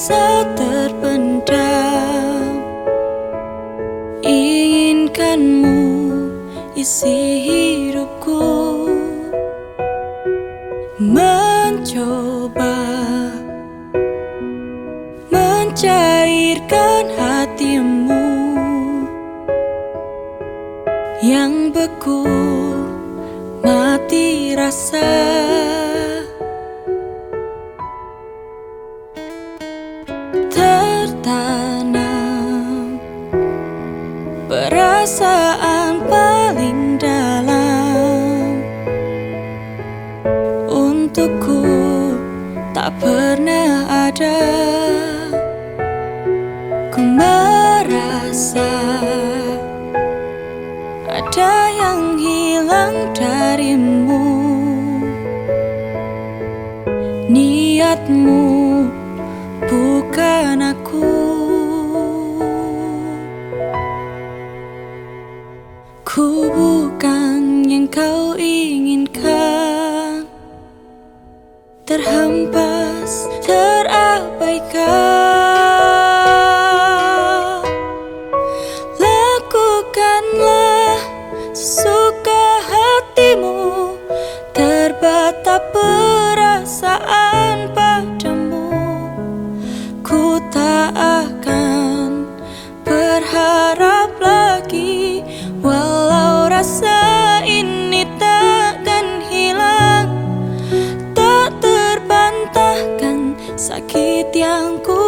rasa terpendam. Inginkanmu isi hidupku. Mencoba Mencairkan hatimu. Yang beku mati rasa. Tertanam. Perasaan paling dalam untukku tak pernah ada. Ku merasa ada yang hilang darimu. Niatmu bukan aku sakit yang ku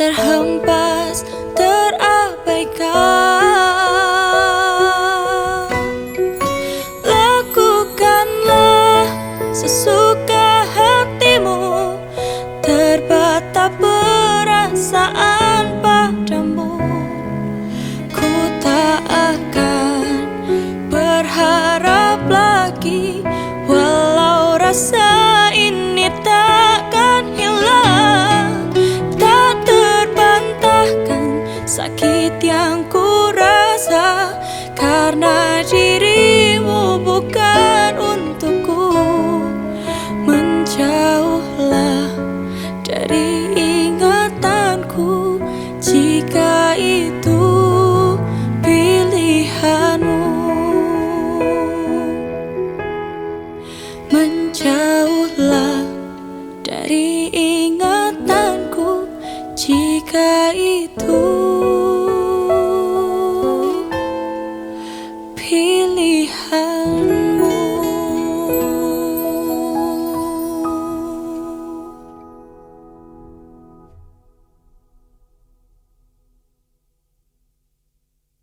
Terhempas, terabaikan. Lakukanlah sesuka hatimu Terbata perasaan padamu. Ku tak akan berharap lagi Walau rasa ini Jika itu pilihanmu. Menjauhlah